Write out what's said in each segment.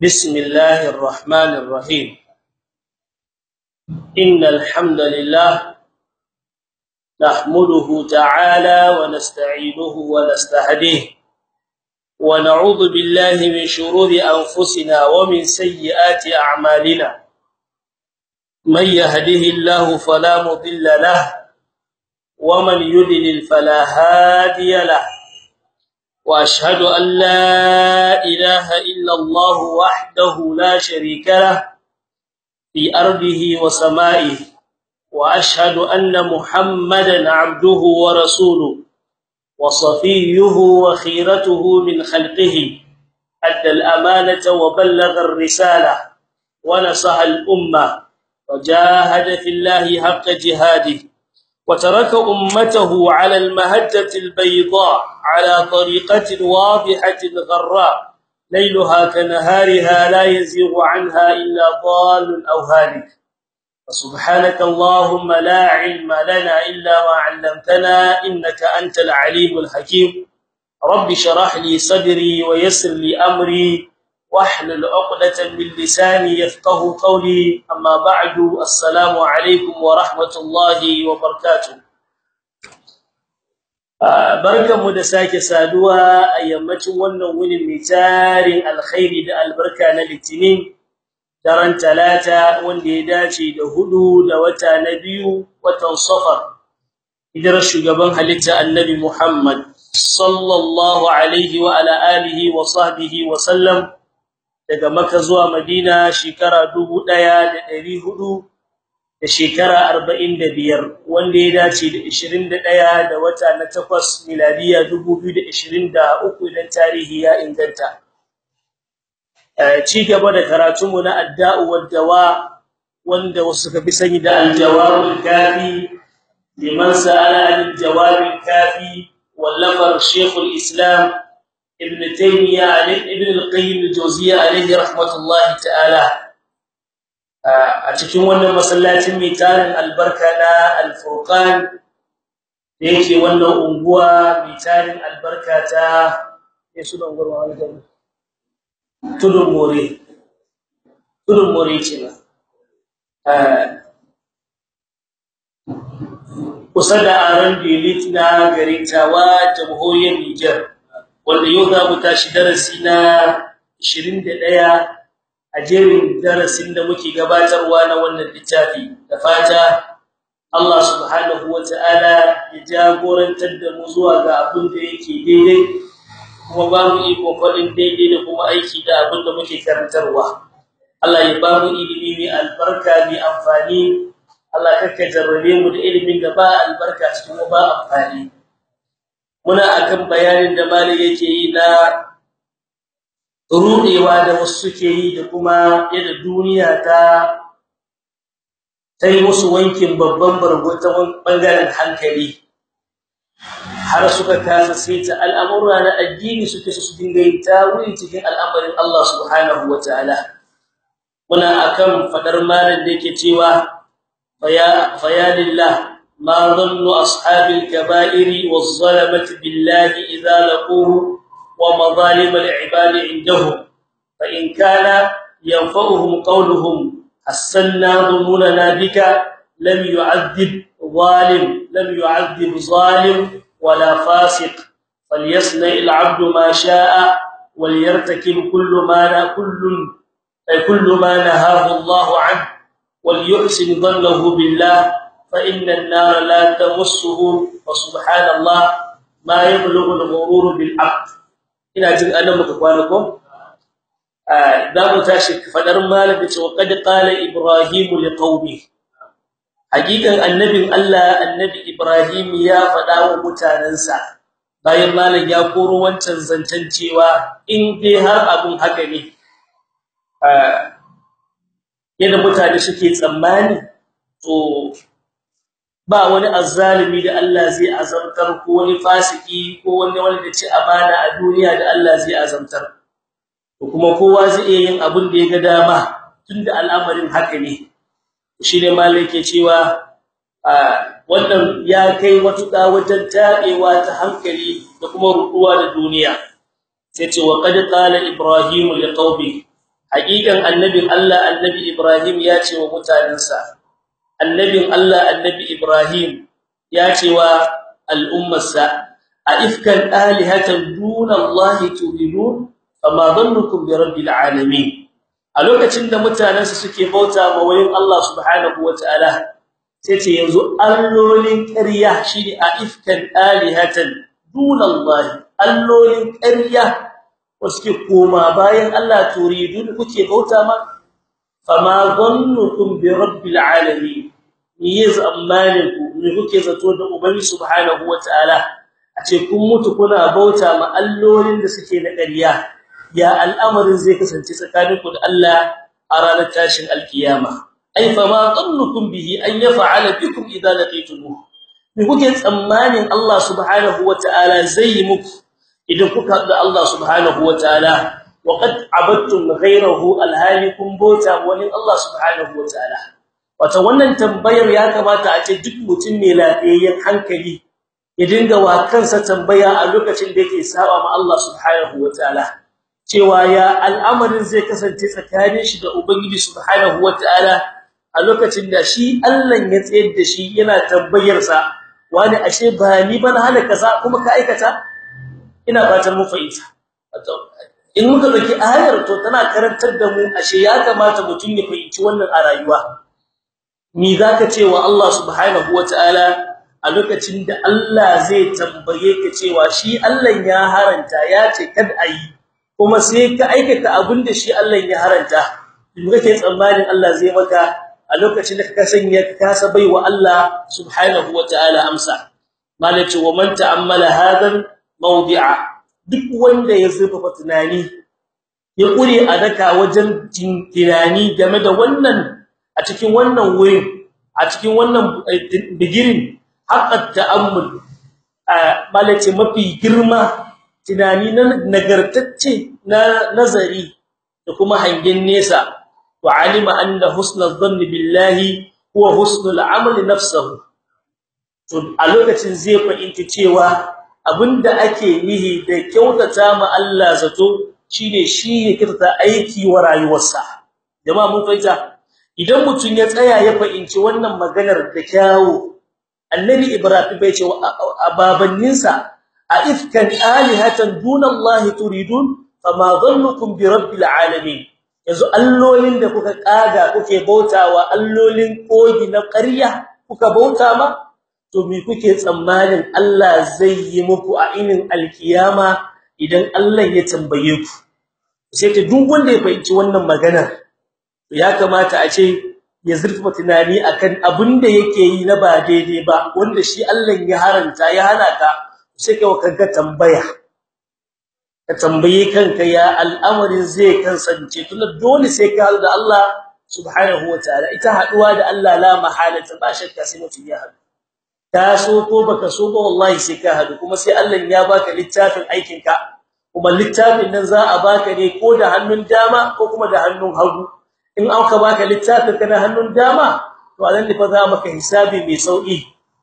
بسم الله الرحمن الرحيم. إن الحمد لله نحمده تعالى ونستعينه ونستهديه ونعوذ بالله من شرور أنفسنا ومن سيئات أعمالنا. من يهده الله فلا مضل له ومن يضلل فلا هادي له. وأشهد أن لا إله إلا الله وحده لا شريك له في أرضه وسمائه وأشهد أن محمدا عبده ورسوله وصفيه وخيرته من خلقه أدى الأمانة وبلغ الرسالة ونصح الأمة وجاهد في الله حق جهاده. وترك أمته على المهجة البيضاء على طريقة واضحة غراء. ليلها كنهارها لا يزيغ عنها إلا ضال أو هالك. سبحانك اللهم لا علم لنا إلا ما علمتنا إنك أنت العليم الحكيم. رب اشرح لي صدري ويسر لي أمري. واحلل عقده من لساني يفقهوا قولي اما بعد السلام عليكم ورحمه الله وبركاته barkanmu da sake saduwa a yammacin wannan wuni mai tarin alkhairi da albarka na litinin daren talata wanda ya dace da hudu da wata na biyu watan safar hijirar shugaban halitta annabi Muhammad sallallahu alaihi wa ala alihi wa sahbihi wa sallam daga Makka zuwa Madina shekara 1400 da shekara 45 wanda ya dace da 21 da wata na 8 miladiya 2023 idan tarihi ya inganta. Ci gaba da karatunmu na adda'u wad dawa wanda wasu ka bi sani da al-jawabul kafi liman sa'ala al-jawabul kafi wallafar shaykhul islam ibn taymiyyah ibn al-qayyim al-jawziyya alayhi rahmatullahi ta'ala. A cikin wannan masallacin mai tarin albarka na al-furqan da yake wannan unguwa mai tarin albarka ta yesu don gurwa aljanna tudun more. Na kusa da aran dilit na garin tawa Niger. Wanda yau za mu tashi darasi na 21 a jerin darasin da muke gabatarwa na wannan littafi. Da fata Allah subhanahu wataala ya jagorantar da mu zuwa ga abin da yake daidai kuma ba mu iko faɗin daidai da kuma aiki da abin da muke karantarwa. Allah ya ba mu ilimi mai albarka mai amfani. Allah kaka jarrabe mu da ilimin da ba albarka cikin ba amfani. Muna akan bayanin da malik yake yi na rudewa da wasu suke yi da kuma yadda duniya ta tai musu wankin babban bargo ta ɓangaren hankali. Har suka kasa saita al'amura na addini suke su dinga yin tawili cikin al'amarin Allah subhanahu wataala muna akan fadar malan da yake cewa faya faya lillah. ما ظن أصحاب الكبائر والظلمة بالله إذا لقوه ومظالم العباد عندهم فإن كان ينفعهم قولهم حسنا ظنوننا بك لم يعذب ظالم لم يعذب ظالم ولا فاسق فليصنع العبد ما شاء وليرتكب كل ما كل كل ما نهاه الله عنه وليحسن ظنه بالله. فإن النار لا تمسه وسبحان الله ما يبلغ الغرور بالعقل ina jin annan muka kwana ko da mu tashi fadar malam da cewa qad qala ibrahim liqaumi hakikan annabin Allah annabi Ibrahim ya faɗa wa mutanansa bayan malam ya koro wancan zantan cewa in dai har abun haka ne yadda mutane suke tsammani to ba wani azzalimi da Allah zai azamtar ko wani fasiki ko wani wanda ci amana a duniya da Allah zai azamtar. Kuma kowa zai iya yin abin da ya ga dama tunda al'amarin haka ne. Shine malai ke cewa wannan ya kai watuƙa wajen tabewa ta hankali da kuma ruɗuwa da duniya. Sai ce wa qad qala ibrahim liqaumi haqiqan annabin Allah annabi ibrahim ya ce wa mutanansa annabin Allah annabi ibrahim ya ce wa al'ummarsa a ifkan alihatan duna Allah turidun fama dhannukum bi rabbil alamin. A lokacin da mutanansa suke bauta ma wayin Allah subhanahu wataala sai ce yanzu allolin ƙarya shine a ifkan alihatan duna allolin ƙarya wasu koma bayan Allah turidun kuke bauta ma? Fama dhannukum bi rabbil alamin. Ni zamanin ku? Ne kuke zato da ubangi subhanahu wataala a ce kun mutu kuna bauta ma allolin da suke da ƙarya. Ya al'amarin zai kasance tsakaninku da Allah a ranar tashin alkiyama? Ai fama dhannukum bihi an yaf'ala bikum idza laqitumuh me kuke tsammanin Allah subhanahu wataala zai yi muku? Idan kuka da Allah subhanahu wataala waqad abattum ghayrahu alhalikum bauta wani Allah subhanahu wataala wato wannan tambayar ya kamata a ce duk mutum mai lafiyayyen hankali ya dinga wa kansa tambaya a lokacin da yake saba ma Allah subhanahu wataala cewa ya al'amarin zai kasance tsakanin shi da ubangiji subhanahu wataala a lokacin da shi Allah ya tsayar da shi yana tambayar sa wani ashe ba ni ban halaka sa kuma ka aikata? Ina fatan mu fahimta. In muka ɗauki ayar to tana karantar da mu ashe ya kamata mutum ya fahimci wannan a rayuwa. Ni zaka ce wa Allah subhanahu wataala a lokacin da Allah zai tambaye ka cewa shi Allah ya haranta ya ce kad ayi kuma sai ka aikata abin da shi Allah ya haranta? In kake tsammanin Allah zai maka a lokacin da ka sanya ka kasa baiwa Allah subhanahu wataala amsa. Malaci wa man ta'ammala hadan mawdi'a. Duk wanda ya zurfafa tunani ya kure a daka wajen tunani game da wannan a cikin wannan wurin a cikin wannan bigirin haqqat ta'ammul. Malaci mafi girma tunani na nagartacce na nazari da kuma hangen nesa. Wa alima anna husnul dhanni billahi huwa husnul amali nafsuhu to a lokacin zai fahimci cewa abin da ake nihi da kyautata ma Allah zato shine shi ya kirta aiki wa rayuwarsa. Jama'a mun fahimta? Idan mutun ya tsaya ya fahimci wannan maganar da kyawu annabi ibrahim bai ce wa ababanninsa a ifkan alihatan dunallahi turidun fama dhannukum bi rabbil alamin. Yanzu allolin da kuka kaga kuke bautawa allolin kogi na ƙarya kuka bauta ma to me kuke tsammanin Allah zai yi muku a inin alkiyama idan Allah ya tambaye ku? Sai ta duk wanda ya fahimci wannan magana ya kamata a ce ya zurfa tunani akan abin da yake yi na ba daidai ba wanda shi Allah ya haranta ya hana ka sai kai kanka tambaya. Ka tambaye kanka ya al'amarin zai kansance tunda dole sai ka da Allah subhanahu wataala ita haɗuwa da Allah la mahalata ba shakka sai mutum ya haɗu. Ka so ko baka so ba wallahi sai ka hadu kuma sai Allah ya baka littafin aikin ka kuma littafin nan za a baka ne ko da hannun dama ko kuma da hannun hagu. In aka baka littafin ka na hannun dama to alan fa za maka hisabi mai sauƙi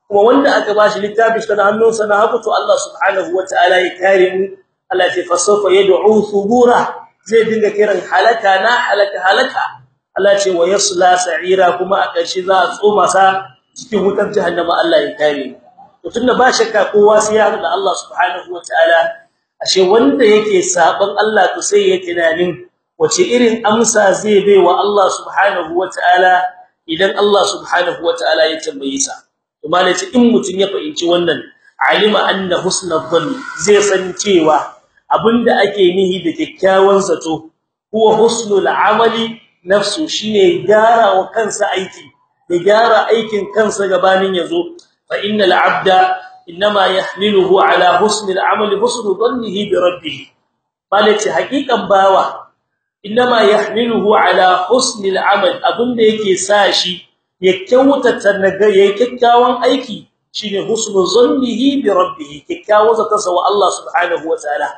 kuma wanda aka bashi littafin sa na hannun sa na hagu to Allah subhanahu wataala ya kare mu. Allah ya fasofa yad'u thubura. Zai dinga kiran halaka na halaka halaka. Allah ce wa yasla sa'ira. Kuma a ƙarshe za a tsoma sa cikin wutar jahannama. Allah ya kare to tunda ba shakka kowa sai ya da Allah subhanahu wataala ashe wanda yake saban Allah to sai ya tunanin wace irin amsa zai bai wa Allah subhanahu wataala idan Allah subhanahu wataala ya tambaye sa? To malaci in mutun ya fahimci wannan alima anna husnul dhann zai san cewa abin da ake nihi da kyakkyawan zato huwa husnul amali nafsu shine gyara wa kansa aiki ya gyara aikin kansa gabanin ya zo fa innal abda inma yahmiluhu ala husnil amali husnu dhannihi bi rabbih malaci hakikan bawa inma yahmiluhu ala husnil amal abin da yake sa shi ya kyautata na ga yayi kyakkyawan aiki shine husnu dhannihi bi rabbih kyakkyawan zatansa wa Allah subhanahu wa ta'ala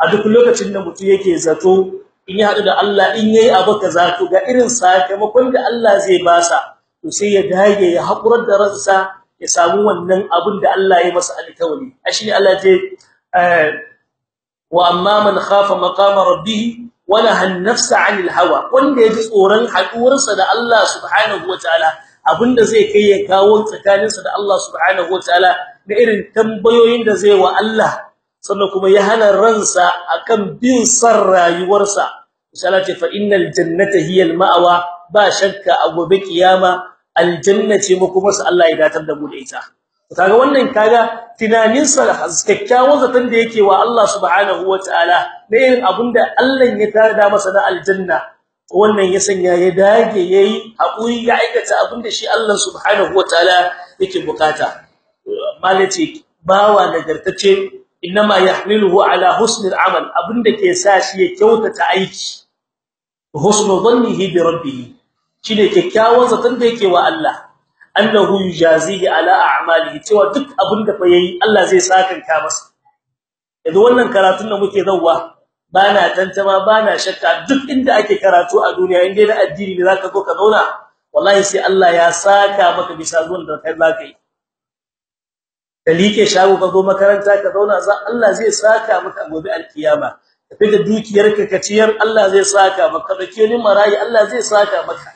a duk lokacin da mutum yake zato in ya hadu da Allah in yayi abu kaza to ga irin sakamakon da Allah zai basa to sai ya dage ya hakurar da ransa ya samu wannan abin da Allah ya masa alkawari ashine Allah ce wa amma man khafa maqama rabbih wa nahan nafsa 'anil hawa wanda yaji tsoron haduwarsa da Allah subhanahu wataala abin da zai kai ya kawo tsakaninsa da Allah subhanahu wataala da irin tambayoyin da zai wa Allah sannan kuma ya hana ransa akan bin san rayuwarsa. Ce fa innal jannata hiya al-ma'wa ba shakka a gobe kiyama aljanna ce mu kuma Allah ya datar da mu da ita. Kaga wannan kaga tunanin sa kyakkyawan zaton da yake wa Allah subhanahu wataala da irin abin da Allah ya tarda masa na aljanna. Wannan ya sanya ya dage yayi haƙuri ya aikata abin da shi Allah subhanahu wataala yake buƙata malaci bawa nagartace inma yahmiluhu ala husnil amal abin da ke sa shi ya kyautata aiki. Husnu dhannihi bi rabbih shine kyakkyawan zaton da yake wa Allah. Annahu yujazihi ala a'malihi cewa duk abin da fa yayi Allah zai sakanka masa. Yanzu wannan karatun da muke zawwa bana tantama bana shakka duk inda ake karatu a duniya inda da addini ne zaka zo ka zauna wallahi sai Allah ya saka maka bisa zuwan da kai zaka yi. Dalike shago ka zo makaranta ka zauna za Allah zai saka maka gobe alkiyama. Da dukiyarka ka ciyar Allah zai saka maka. Da kenin marayi Allah zai saka maka.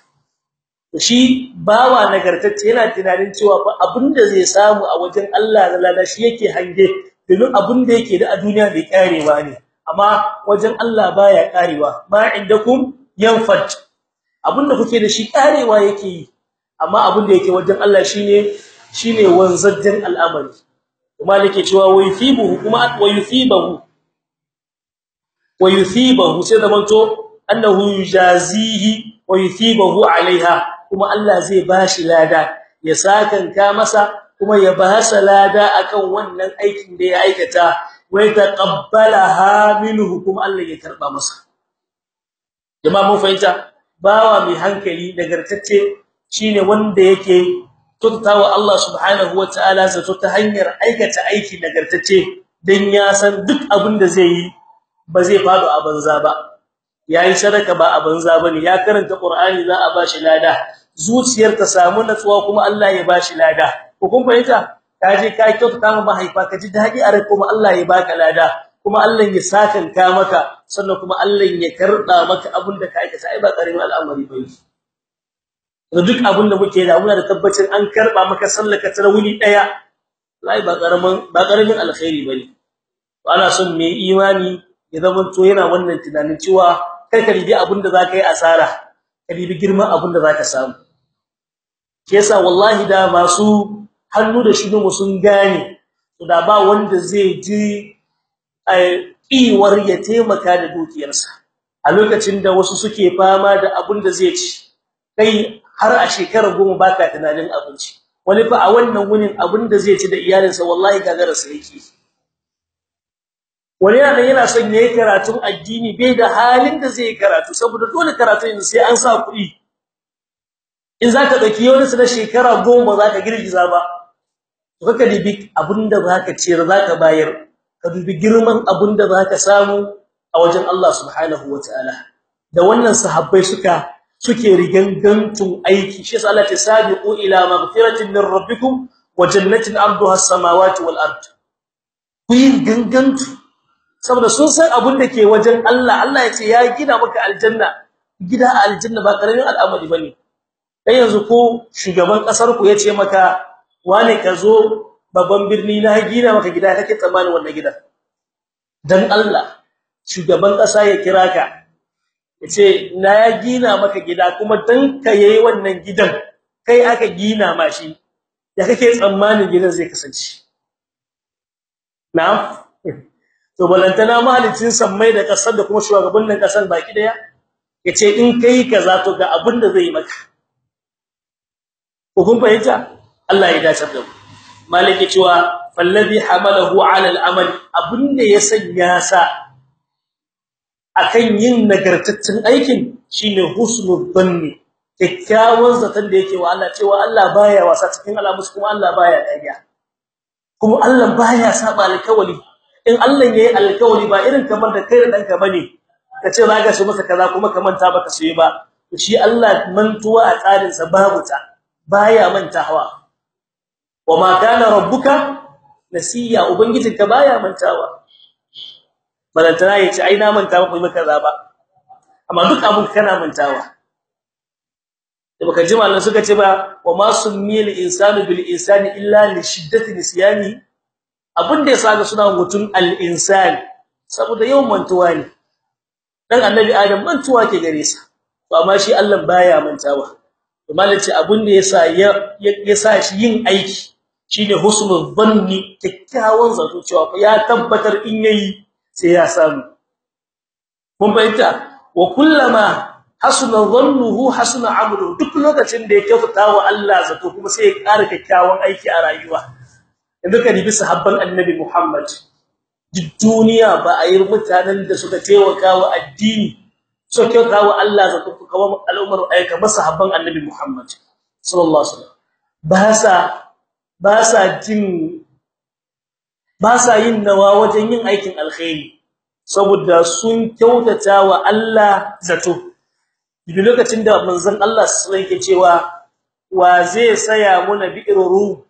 Shi bawa nagartacce yana tunanin cewa fa abin da zai samu a wajen Allah da lada shi yake hange domin abin da yake da a duniya bai karewa ne. Amma wajen Allah baya karewa ma indakum yanfad abin da kuke da shi karewa yake yi amma abin da yake wajen Allah shine shine wanzajjen al'amari. Kuma nake cewa wayfibuhu kuma wayfibahu wayfibahu sai da manto annahu yujazihi wayfibahu alaiha. Kuma Allah zai bashi lada ya sakanka masa kuma ya basa lada akan wannan aikin da ya aikata. Wai taqabbalaha minhu kuma Allah ya karɓa masa. Jama'a mun fahimta? Bawa mai hankali nagartacce shine wanda yake tuttawa Allah subhanahu wataala zato ta hanyar aikata aiki nagartacce dan ya san duk abin da zai yi ba zai fado a banza ba. Yayi sadaka ba a banza ba ne ya karanta Qur'ani za a bashi lada. Zuciyar ta samu natsuwa kuma Allah ya bashi lada. Ko kun fahimta? Kaje ka kyautata ma mahaifa ka ji daɗi a rai kuma Allah ya baka lada. Kuma Allah ya sakanka maka sannan kuma Allah ya karda maka abin da ka aikata. Ai ba ƙaramin al'amari ba ne. Duk abin da muke da muna da tabbacin an karɓa maka sallaka tarawili ɗaya lai ba ƙaramin ba ƙaramin alkhairi ba ne. Ana son mai imani ya zama to yana wannan tunanin cewa kai ka ribi abin da zaka yi asara ka ribi girman abin da zaka samu. Kesa wallahi da masu hannu da shi mu sun gane to da ba wanda zai ji ai iwar ya taimaka da dukiyarsa. A lokacin da wasu suke fama da abin da zai ci kai har a shekara goma baka tunanin abinci. Wani fa a wannan wunin abin da zai ci da iyalinsa wallahi gagara sa yake wani yana yana son yayi karatun addini bai da halin da zai karatu saboda dole karatun sai an sa kuɗi. In zaka ɗauki wani na shekara goma zaka girgiza ba. Kaka dibi abin da zaka ciyar zaka bayar. Ka dubi girman abin da zaka samu a wajen Allah subhanahu wataala da wannan sahabbai suka suke rigangantun aiki. Shi yasa Allah ta sabiqu ila maghfiratin min rabbikum wa jannatin arduha as-samawati wal ard. Ku yi saboda sun san abin da ke wajen Allah. Allah ya ce ya gina maka aljanna. Gida a aljanna ba ƙaramin al'amari ba ne kai yanzu ko shugaban ƙasar ku ya ce maka wane ka zo babban birni na gina maka gida kake tsammani wannan gidan? Dan Allah shugaban kasa ya kira ka ya ce na ya gina maka gida kuma dan ka yayi wannan gidan kai aka gina ma shi. Ya kake tsammanin gidan zai kasance? Na'am? To balantana mahalicin sammai da ƙasar da kuma shugabannin ƙasar baki ɗaya ya ce in kai kaza to ga abin da zai maka. Ko kun fahimta? Allah ya dace da mu. Malike cewa fallazi hamalahu ala al-amal abin da ya sanya sa akan yin nagartaccen aikin shine husnul dhanni kikkiawan zaton da yake wa Allah cewa Allah baya wasa cikin alamus kuma Allah baya dariya kuma Allah baya saba alkawali in Allah yayi alkawali ba irin kamar da kai da danka ba ne kace zaga su masa kaza kuma ka manta baka su yi ba shi Allah mantuwa a tsarin sa babu ta baya mantawa. Wama kana rabbuka nasiya ubangijinka baya mantawa. Balantana ya ce ai na manta ba kuma kaza ba. Amma duk abun kana mantawa. Da baka ji mallan suka ce ba wa ma summiyal insanu bil insani illa li shiddati nisyani abun da yasa ga suna mutun al insan saboda yau mantuwa ne. Dan annabi adam mantuwa ke gare sa. To amma shi Allah baya mantawa. To malaci abun da yasa ya yasa shi yin aiki shine husnul dhanni kikkiawan zato cewa ya tabbatar in yayi sai ya samu. Kun bayyana wa kullama hasuna dhannuhu hasuna amaluhu duk lokacin da ya kyautata wa Allah zato kuma sai ya ƙara kikkiawan aiki a rayuwa. Yanzu ka dibi sahabban annabi Muhammad duk duniya ba a yi mutanen da suka taimaka wa addini so kyautata wa Allah zato kuma al'ummar ayyuka masahabban annabi Muhammad sallallahu alaihi wasallam. Ba sa ba sa jin ba sa yin nawa wajen yin aikin alkhairi saboda sun kyautata wa Allah zato. Duk lokacin da manzon Allah sallallahu alaihi cewa wa zai saya muna bi'ru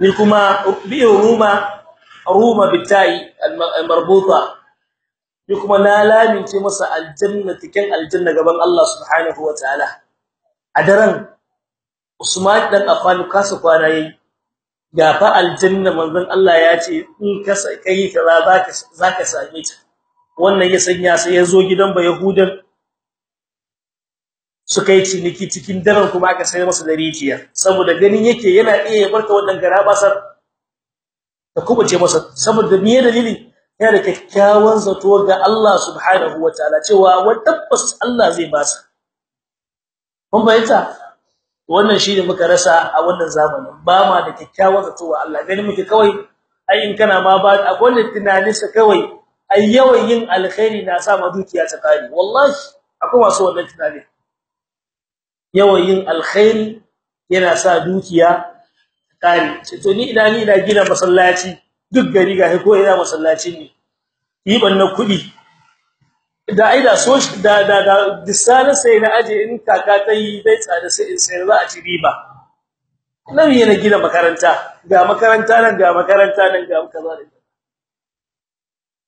ni kuma bi'ruma ruma bitai marbuta ni kuma na lamince masa aljanna tikin aljanna gaban Allah subhanahu wataala a daren Usman dan Affan kasa kwana yayi. Ga fa aljanna manzon Allah ya ce in ka kai kaza zaka zaka same ta. Wannan ya sanya sai ya zo gidan ba yahudan suka yi ciniki cikin daren kuma aka sayar masa da rijiya. Saboda ganin yake yana iya barka wannan garabasar da kuma ce masa. Saboda me dalili? Yana da kyakkyawan zato ga Allah subhanahu wataala cewa wa tabbas Allah zai ba sa kun bayyana wannan shine muka rasa a wannan zamanin ba ma da kyakkyawan zato wa Allah. Gani muke kawai ai in kana ma ba akwai wanda tunaninsa kawai ai yin alkhairi na sa ma dukiya ta kare wallahi akwai wasu wannan tunani yawan yin alkhairi yana sa dukiya kare to ni idan ni ina gina masallaci duk gari ga ko ina masallaci ne. Yi bannan kuɗi da aida so da da da disana sai na aje in kaka ta yi dai tsada sai in sai za a ci riba. Nan yana gina makaranta. Ga makaranta nan ga makaranta nan ga kaza da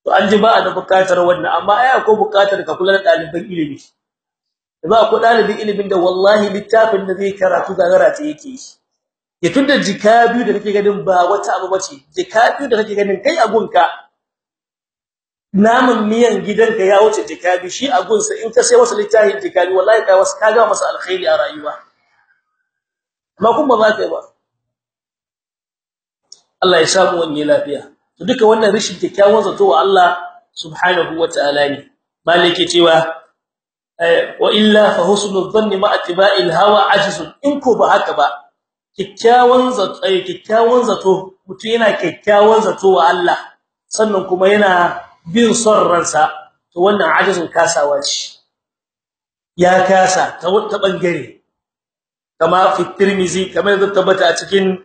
to an ji ba a da buƙatar wannan amma ai akwai buƙatar ka kula da daliban ilimi. Ba ku dalibin ilimin da wallahi littafin da zai karatu ga garata yake yi. Ya tunda jikabi da kake ganin ba wata abu bace jikabi da kake ganin kai agunka namun miyan gidanka ya wuce jikabi shi agunsa in ka sai masa littafin jikabi wallahi ka wasu kaga masa alkhairi a rayuwa. Amma kuma ba kai ba. Allah ya samu wani lafiya. To duka wannan rishin kyakkyawan zato wa Allah subhanahu wataala ne. Malike cewa wa illa fa husnul dhanni ma atba'il hawa ajizun. In ko ba haka ba kyakkyawan zato kyakkyawan zato mutum yana kyakkyawan zato wa Allah sannan kuma yana bin son ransa to wannan ajizun kasawa ce. Ya kasa ta wata ɓangare kama fi tirmizi kamar da tabbata a cikin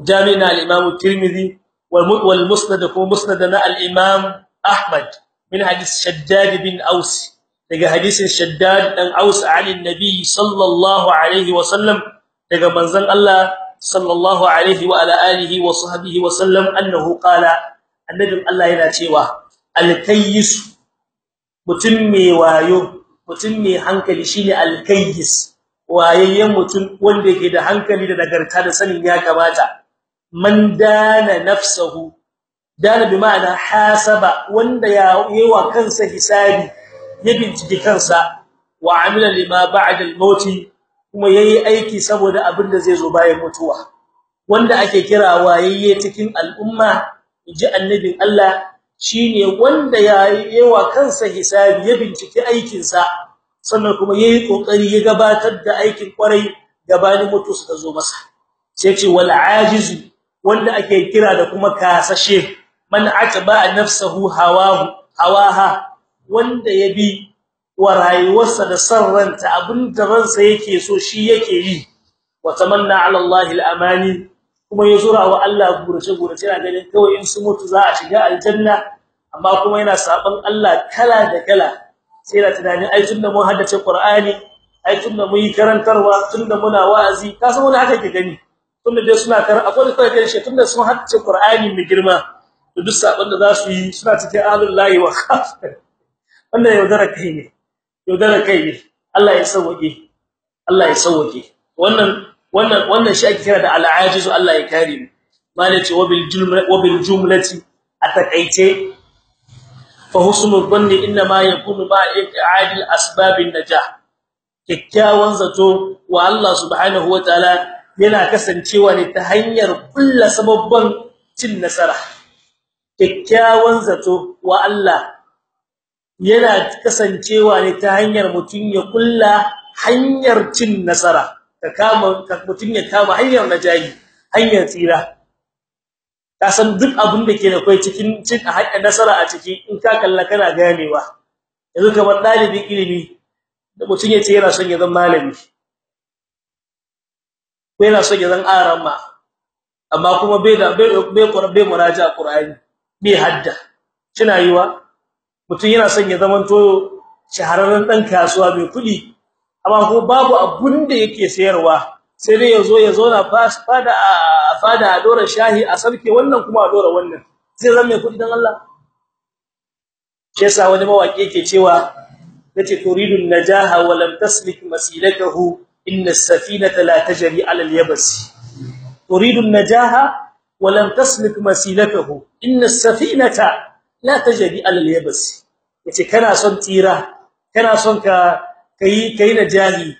jami'in al-imam tirmizi wal musnad ko musnad na al-imam ahmad. Min hadith shaddad bin aus daga hadisin shaddad dan aus ali nabi sallallahu alaihi wa sallam daga manzon Allah sallallahu alaihi wa ala alihi wa sahbihi wa sallam annahu qala annabin Allah yana cewa al-kayyis mutum mai wayo mutum mai hankali shine al-kayyis mutum wanda yake da hankali da nagarta da sanin ya kamata man dana nafsuhu dana bi ma'ana hasaba wanda ya yewa kansa hisabi ya bincike kansa wa amila lima ba'da al-maut kuma yayi aiki saboda abin da zai zo bayan mutuwa. Wanda ake kira wayayye cikin al'umma inji annabin Allah shine wanda ya yewa kansa hisabi ya bincike aikin sa sannan kuma yayi ƙoƙari ya gabatar da aikin ƙwarai gabanin mutu su zo masa. Sai ce wal ajizu wanda ake kira da kuma ƙasashe. Man atba nafsuhu hawahu hawaha wanda yabi wa rayuwarsa da sarranta abin da ransa yake so shi yake yi. Wa tamanna ala Allah al-amani kuma yazura wa Allah gurace gurace yana ganin kawai in su mutu za a shiga aljanna amma kuma yana saban Allah kala da kala. Sai da tunanin ai tunda mun haddace Qur'ani ai tunda mun yi karantarwa tunda muna wa'azi ka san wani haka ke gani? Tunda dai suna kar akwai da shi tunda sun haddace Qur'ani mai girma. Duk sabon da za su yi suna cikin ahlul lahi wa khas. Wannan yaudara kai ne. Yaudara kai ne. Allah ya sauke Allah ya sauke wannan wannan wannan shi ake kira da al-ajizu Allah ya kare mu. Malaci wa bil jumla wa bil jumlati atakaice fa husnul dhanni inma yakunu ma i'ad al-asbab an-najah kikkiawan zato wa Allah subhanahu wa ta'ala yana kasancewa ne ta hanyar kullu sababban cin nasara. Kikkiawan zato wa Allah yana kasancewa ne ta hanyar mutun ya kulla hanyar cin nasara ka kama mutun ya kama hanyar najahi hanyar tsira. Ka san duk abin da ke da kai cikin cin haƙƙin nasara a ciki in ka kalla kana ganewa. Yanzu kamar dalibin ilimi da mutun ya ce yana son ya zama malami ko yana son ya zama arama amma kuma bai da bai bai qur'ani. Bai hadda. Kina yiwa? Mutun yana son ya zama to shahararren dan kasuwa mai kuɗi amma ko babu abun da yake sayarwa sai dai ya zo ya zauna fada fada a dora shahi a sarke wannan kuma a dora wannan. Sai zan mai kuɗi dan Allah? Yasa wani mawaki yake cewa ya ce turidun najaha wa lam taslik masilakahu inna as-safinata la tajri 'ala al-yabs turidun najaha wa lam taslik masilakahu inna as-safinata la tajri 'ala al-yabs ya ce kana son tsira kana son ka kai kai najahi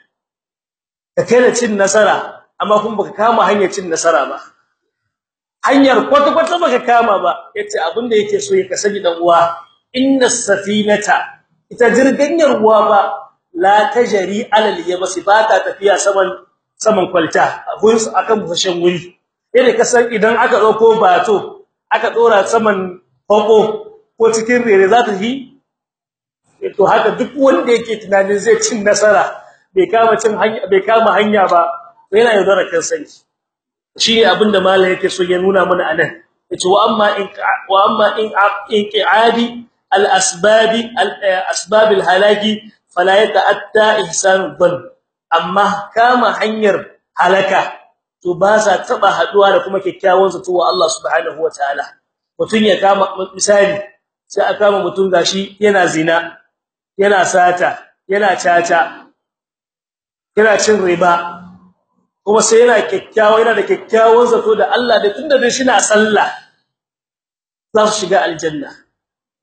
ka kai cin nasara amma kun baka kama hanyar cin nasara ba hanyar kwata kwata baka kama ba ya ce abin da yake so ya kasani dan uwa inna safinata ita jirganyar ruwa ba la tajri alal yabsi ba ta tafiya saman saman kwalta akan bushen wuri idan kasan idan aka ɗauko bato aka dora saman hoko ko cikin rere za ta yi to haka duk wanda yake tunanin zai cin nasara bai kama cin hanya bai kama hanya ba yana yaudara kansa shi abin da malai yake so ya nuna mana a nan ya ce wa amma in wa amma in inqiadi al asbab al asbab al halaki fala yata'atta ihsan dhann. Amma kama hanyar halaka to ba sa taba haɗuwa da kuma kikkiawan zato wa Allah subhanahu wataala mutun ya kama misali sai aka kama mutun gashi yana zina yana sata yana caca yana cin riba kuma sai yana kikkiawa yana da kikkiawan zato da Allah da tunda dai shina sallah za su shiga aljanna.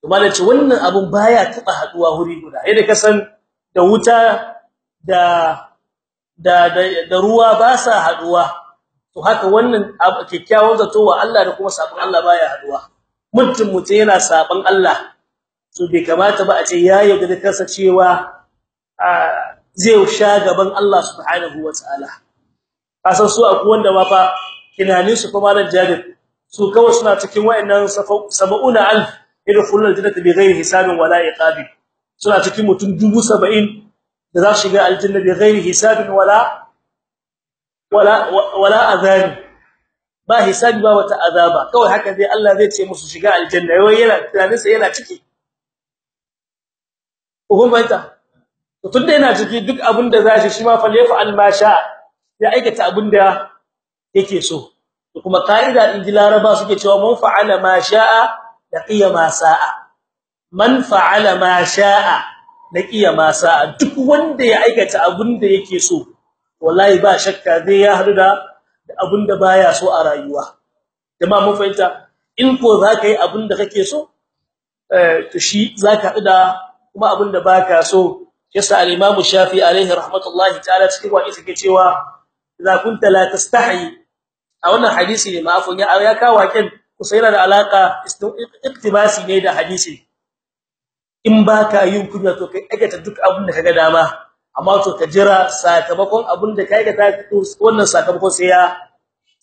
Kuma da ce wannan abun baya taba haɗuwa wuri guda. Yadda ka san da wuta da da da ruwa ba sa haɗuwa to haka wannan kikkiawan zato wa Allah da kuma sabon Allah baya haɗuwa mutum mutum yana sabon Allah. To bai kamata ba a ce ya yaga da kansa cewa zai sha gaban Allah subhanahu wataala kasan su akwai wanda ma fa tunanin su kuma nan jabir su kawai suna cikin wayannan 70000 idkhulul jannata bighairi hisabin wala iqabi suna cikin mutum 70 da za su shiga aljanna bighairi hisabin wala wala wala azab ba hisabi ba wata azaba. Kawai haka dai Allah zai ce musu shiga aljanna. Wai yana tunanin yana ciki. Ko baita to tunda yana ciki duk abin da zai shi ma fa lefa almasha ya aikata abin yake so. Kuma kaida din laraba suke cewa man fa'ala ma sha'a laqiya ma sa'a. Man fa'ala ma sha'a laqiya ma sa'a. Duk wanda ya aikata abin da yake so wallahi ba shakka zai ya hadu da abin da baya so a rayuwa. Jama'a mun fahimta? In ko zaka yi abin da kake so eh to shi zaka hadu da kuma abin da baka so. Yasa al-Imam Shafi alaihi rahmatullahi ta'ala cikin wani suke cewa idza kunta la tastahi. A wannan hadisi ne ma'afun ya ya kawo hakin kusa yana da alaka iktibasi ne da hadisi. In baka yin kunya to kai aikata duk abin da kaga dama. Amma to ka jira sakamakon abin da kai ga ta wannan sakamakon sai ya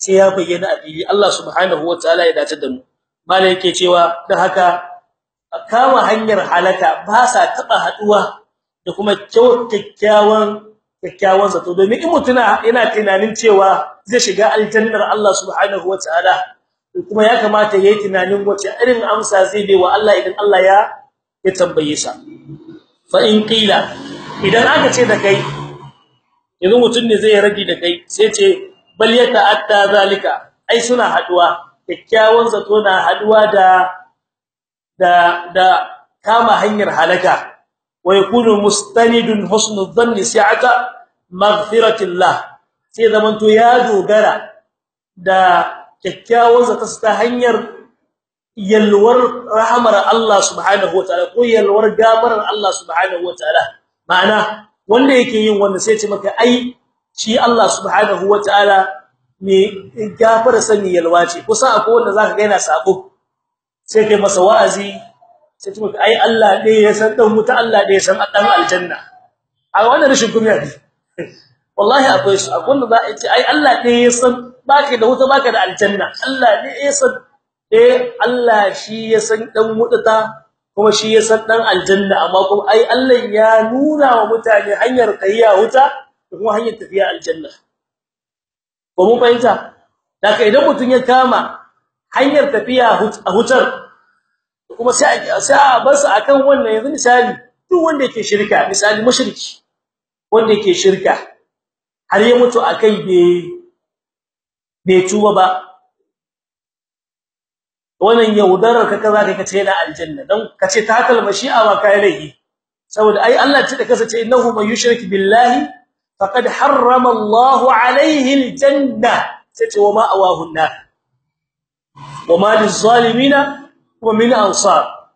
sai ya bayyana a fili. Allah subhanahu wataala ya dace da mu. Malai yake cewa dan haka kama hanyar halaka ba sa taba haɗuwa da kuma kyakkyawan kyakkyawan zato. Domin in mutuna yana tunanin cewa zai shiga aljannar Allah subhanahu wataala kuma ya kamata yayi tunanin wace irin amsa zai bai wa Allah idan Allah ya ya tambaye sa. Fa in qila idan aka ce da kai yanzu mutun ne zai rage da kai sai ce bal yata'atta zalika. Ai suna haɗuwa kikkiawan zato na haɗuwa da da da kama hanyar halaka. Wa yakunu mustanidun husnul dhanni si'ata maghfiratillah. Sai zamanto ya dogara da kikkiawan zato ta hanyar yalwar rahmar Allah subhanahu wataala ko yalwar gafarar Allah subhanahu wataala ma'ana wanda yake yin wanda sai ce maka ai shi Allah subhanahu wataala me gafara sani yalwa ce. Kusa akwai wanda zaka ga yana sabo. Sai kai masa wa'azi sai ce maka ai Allah ne ya san dan muta Allah ne ya san dan aljanna. A wannan rashin kunya ne. Wallahi akwai su. Akwai wanda za ce ai Allah ne ya san baka da wuta baka da aljanna. Allah ne ya san eh Allah shi ya san dan mutata kuma shi ya san dan aljanna amma kuma ai Allah ya nuna wa mutane hanyar kayya wuta da kuma hanyar tafiya aljanna. Ko mun fahimta? Daga idan mutun ya kama hanyar tafiya hutar kuma sai sai a bar su akan wannan. Yanzu misali duk wanda yake shirka misali mushriki wanda yake shirka har ya mutu akai bai bai tuba ba wannan yaudarar ka kaza kai kace yana aljanna dan kace ta kalma shi'a wa kai lahi saboda ai Allah ce da kace innahu man yushrik billahi faqad harrama Allahu alayhi aljanna. Sace wa ma awahu an-nar. Wa ma liz-zalimina wa min ansar.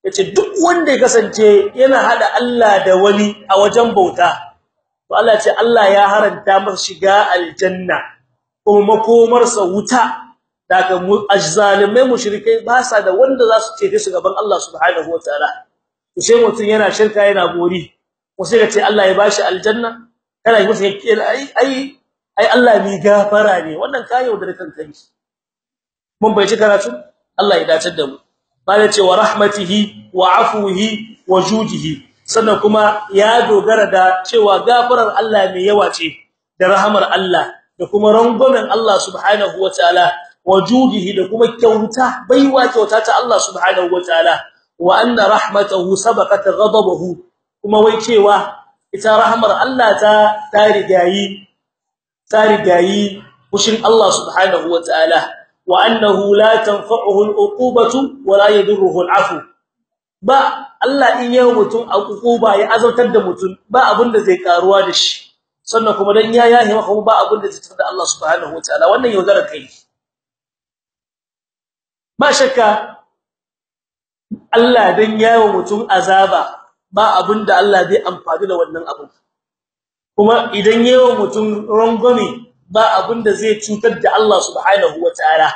Yace duk wanda ya kasance yana hada Allah da wani a wajen bauta to Allah ce Allah ya haranta masa shiga aljanna kuma makomarsa wuta. Daga azzalimai mushrikai ba sa da wanda za su ce su gaban Allah subhanahu wataala to sai mutun yana shirka yana gori ko sai ka ce Allah ya bashi aljanna kana yi masa ai ai ai Allah mi gafara ne. Wannan ka yaudar kanka ne. Mun bai ci karatu? Allah ya dace da mu. Bala ce wa rahmatihi wa afuhi wa judihi sannan kuma ya dogara da cewa gafarar Allah mai yawa ce da rahamar Allah da kuma rangwamen Allah subhanahu wataala wajudihi da kuma kyauta baiwa kyauta ta Allah subhanahu wataala wa anna rahmatahu sabaqat ghadabahu kuma wai cewa ita rahmar Allah ta ta rigayi ta rigayi kushin Allah subhanahu wataala wa annahu la tanfa'uhu al'uqubatu wa la yadurruhu al'afu ba Allah in yayi mutum al'uquba ya azautar da mutum ba abin da zai karuwa da shi sannan kuma dan ya yahi maka ba abin da zai tsada Allah subhanahu wataala wannan yaudara kai ba shakka Allah dan yawo mutum azaba ba abin da Allah zai amfani da wannan abu. Kuma idan yawo mutum rangwame ba abin da zai cutar da Allah subhanahu wataala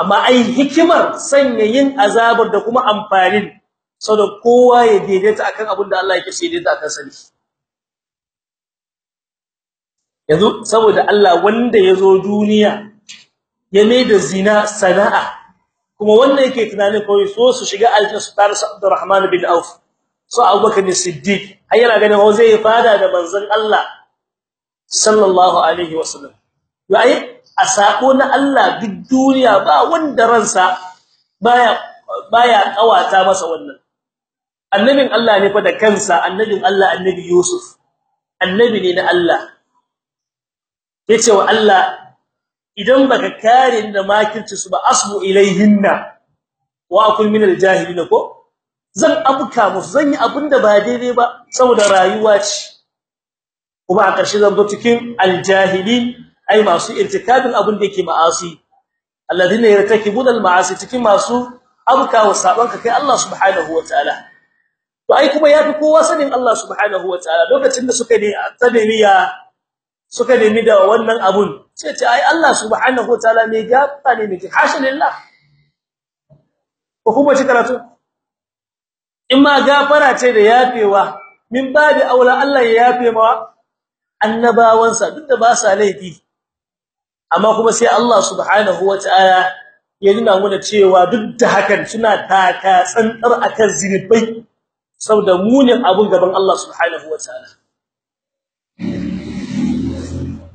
amma ai hikimar sanya yin azabar da kuma amfanin saboda kowa ya daidaita akan abin da Allah yake sai daidaita akan sani yanzu saboda Allah wanda ya zo duniya ya mai da zina sana'a kuma wannan yake tunanin kawai so su shiga aljanna su tare Abdurrahman bin Auf so Abubakar ne Siddiq. Ai yana ganin wa zai fada da manzon Allah sallallahu alaihi wasallam. Yayi a sako na Allah duk duniya ba wanda ransa baya baya ƙawata masa wannan. Annabin Allah ne fa da kansa annabin Allah annabi Yusuf. Annabi ne na Allah. Yace wa Allah idan baka kare da makirci su ba asbu ilaihinna. Wa akul min aljahilin ko? Zan abuka musu zan yi abin da ba daidai ba saboda rayuwa ce. Kuma a ƙarshe zan zo cikin aljahilin ai masu irtikabin abin da yake ma'asi. Alladhina yartakibuna almaasi cikin masu abuka wa sabanka kai Allah subhanahu wataala to ai kuma yafi kowa sanin Allah subhanahu wataala lokacin da suka ne tsananiya suka nemi da wannan abun. Sai ce ai Allah subhanahu wataala ne gafara ne miki hasha lillah ko kuma ci karatu? In ma gafara ce da yafewa min babi aula Allah ya yafe ma annabawansa duk da ba sa laifi. Amma kuma sai Allah subhanahu wataala ya nuna mana cewa duk da hakan suna taka tsantsar akan zinubai saboda munin abun gaban Allah subhanahu wataala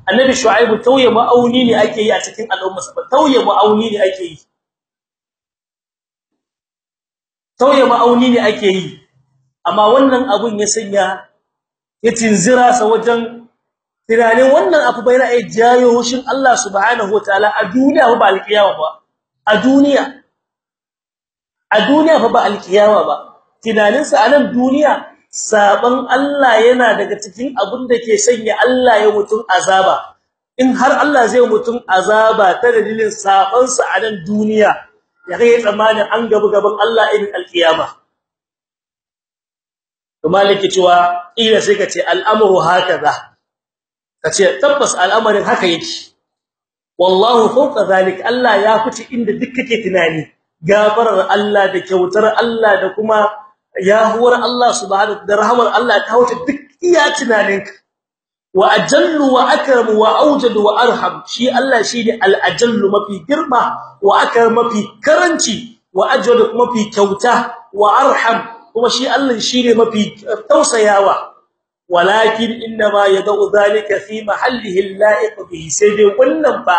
annabi shu'aibu tauye ma'auni ne ake yi a cikin al'umma sa tauye ma'auni ne ake yi. Tauye ma'auni ne ake yi. Amma wannan abun ya sanya ya tinzira sa wajen tunanin wannan abu bai na ai jayo hushin Allah subhanahu wataala a duniya ba alkiyama ba. A duniya. A duniya ba alkiyama ba. Tunanin sa a nan duniya saban Allah yana daga cikin abin da ke sanya Allah ya mutun azaba. In har Allah zai mutun azaba ta dalilin saban sa a nan duniya ya kai tsammanin an gabu gaban Allah irin alkiyama to maliki cewa ila sai ka al'amru hakaza kace tabbas al'amarin haka yake. Wallahu fawqa zalik Allah ya fice inda duk kake tunani. Gafarar Allah da kyautar Allah da kuma yahuwar Allah subhanahu da rahmar Allah ta wuce duk iya tunaninka. Wa ajallu wa akramu wa awjadu wa arham. Shi Allah shine al-ajallu mafi girma wa akram mafi karanci wa ajwadu mafi kyauta wa arham. Kuma shi Allah shine mafi tausayawa. Walakin inma yad'u dhalika fi mahallihi al-la'iq bihi. Sai dai wannan ba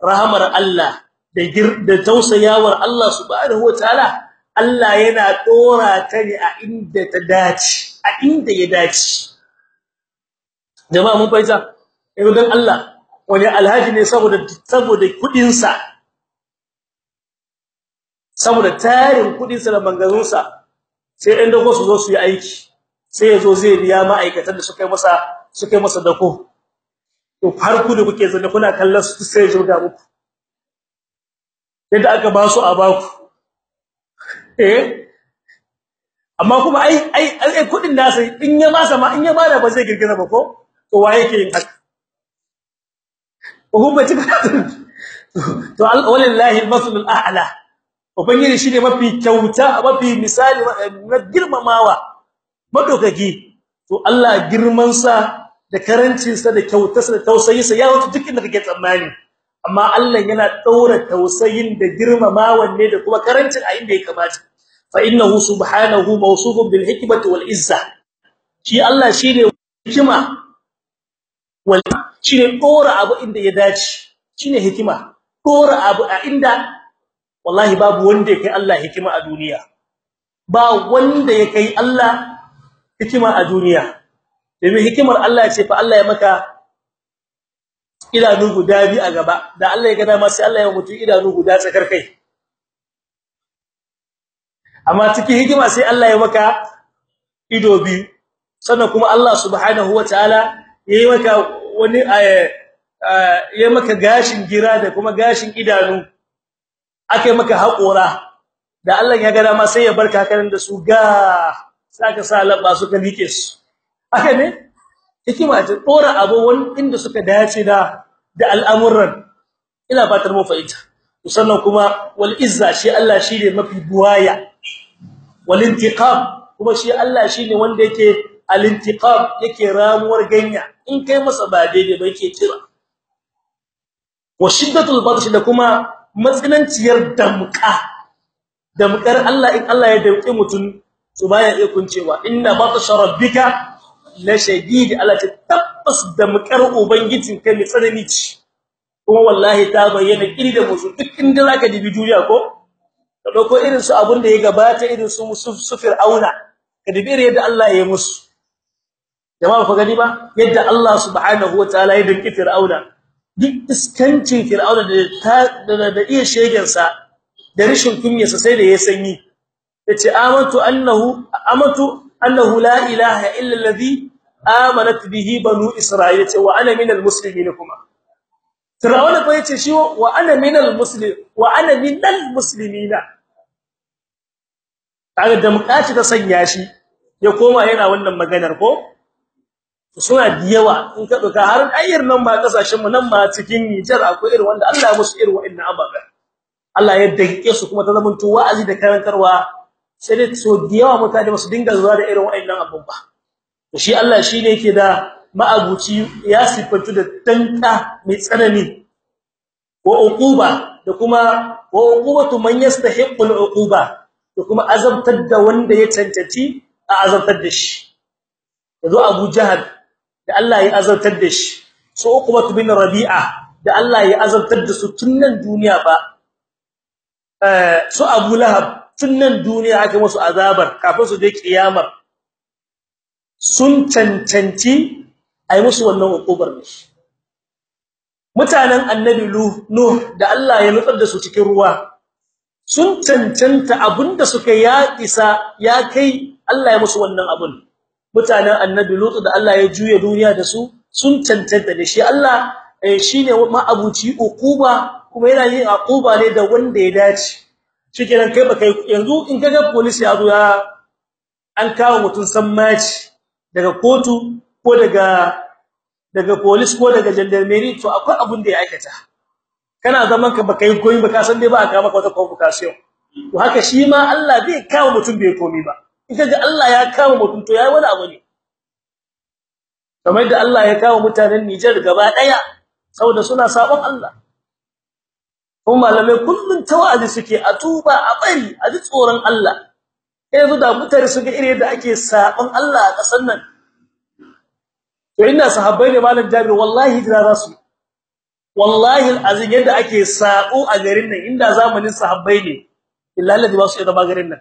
rahmar Allah da tausayawar Allah subhanahu wataala Allah yana dora ta ne a inda ta dace a inda ya dace. Jama'a mun fahimta? Idan Allah wani alhaji ne saboda saboda kuɗin sa saboda tarin kuɗin sa da mangarun sa sai ɗan dago su zo su yi aiki sai ya zo zai biya ma'aikatan da suka yi masa suka yi masa dako. To har ku da kuke zanne kuna kallon su sai zo muku yadda aka ba su a baku eh? Amma kuma ai ai ai kuɗin nasa in ya masa ma in ya ba da ba zai girgiza ba ko? To waye yake yin haka? Ko ba ci to wallahi al-masl al-a'la ubangiji shine mafi kyauta mafi misali na girmamawa madokaki to Allah girman sa da ƙarancin sa da kyautarsa da tausayinsa ya wuce duk inda kake tsammani. Amma Allah yana daura tausayin da girmamawan ne da kuma ƙarancin a inda ya kamata. Fa innahu subhanahu mawsufun bil hikmati wal izza. Shi Allah shine hikima wal shine dora abu inda ya dace. Shine hikima. Dora abu a inda wallahi babu wanda yake Allah hikima a duniya. Ba wanda yake Allah hikima a duniya. Domin hikimar Allah ce fa Allah ya maka idanu guda bi a gaba. Da Allah ya ga dama sai Allah ya mutu idanu guda tsakar kai. Amma cikin hikima sai Allah ya maka ido biyu. Sannan kuma Allah subhanahu wataala yayi maka wani yayi maka gashin gira da kuma gashin idanu. Akai maka haƙora. Da Allah ya ga dama sai ya barka karin da su ga saka sa labba suka like su. Haka ne? Hikima ta dora abu inda suka dace da da al'amuran. Ina fatar mu fa'ida sannan kuma wal izza shi Allah shine mafi buwaya. Wal intiqam kuma shi Allah shine wanda yake al intiqam yake ramuwar ganya. In kai masa ba daidai ba yake kira. Wa shiddatul badsh da kuma matsinanciyar damka damkar Allah in Allah ya ɗauke mutun su baya iya kuncewa. Inna batsha rabbika la shadid Allah ta tabbas damkar ubangijin kai mai tsanani ce. Kuma wallahi ta bayyana kirda musu duk inda zaka dibi duniya ko? Ka ɗauko irin su abun da ya gabata irin su su fir'auna ka dibi yadda Allah ya musu. Jama'a ku gani ba? Yadda Allah subhanahu wataala ya dinki fir'auna. Duk iskancin fir'auna da da iya shegen sa da rishin kunyarsa sai da ya sanyi. Yace amantu annahu amatu annahu la ilaha illa alladhi amanat bihi banu isra'ila ce wa ana minal muslimin kuma fir'auna fa ya ce shi wa ana minal muslim kaga da mukaci ta sanya shi ya koma yana wannan maganar ko suna da yawa in ka duka har ayyar nan ma ƙasashen mu nan ma cikin Niger akwai irin wanda Allah ya musu irin wa'annan ababa Allah ya danke su kuma ta zamanto wa'azi da karantarwa sai dai so da yawa mutane su dinga zuwa da irin wa'annan abubuwa to shi Allah shine yake da ma'abuci ya sifantu da tanka mai tsanani. Wa uquba da kuma wa uqubatu man yastahiqqu al-uquba kuma azabtar da wanda ya cancanci a azabtar da shi. Yazo Abu Jahal da Allah ya azabtar da shi. Su uqubatu bin Rabi'a da Allah ya azabtar da su tun nan duniya ba. Eh su Abu Lahab tun nan duniya aka musu azabar kafin su je kiyamar. Sun cancanci ai musu wannan hukubar ne. Mutanen annabi nuh da Allah ya nutsar da su cikin ruwa sun cancanta abin da suka ya isa ya kai Allah ya musu wannan abun mutanen annabi lut da Allah ya juya duniya da su sun cancanta da shi. Allah shine ma'abuci ukuba kuma yana yin akuba ne da wanda ya dace. Shikenan kai baka yanzu in kaga police ya zo ya an kawo mutun sammaci daga kotu ko daga daga police ko daga gendarmerie to akwai abun da ya aikata. Kana zaman ka baka yi koyi baka san dai ba aka maka wata convocation. To haka shi ma Allah zai kawo mutun bai komi ba. In kaga Allah ya kawo mutun to yayi wani abu ne. Kamar da Allah ya kawo mutanen Niger gaba ɗaya saboda suna sabon Allah. Kuma malamai kullun tawazi suke a tuba a bari a ji tsoron Allah. Yanzu da mutare suka ire da ake sabon Allah a kasan nan. To ina sahabbai ne malam Jabir wallahi jira rasu wallahi alazim yadda ake sabo a garin nan inda zamanin sahabbai ne illa ladhi ba su da garin nan.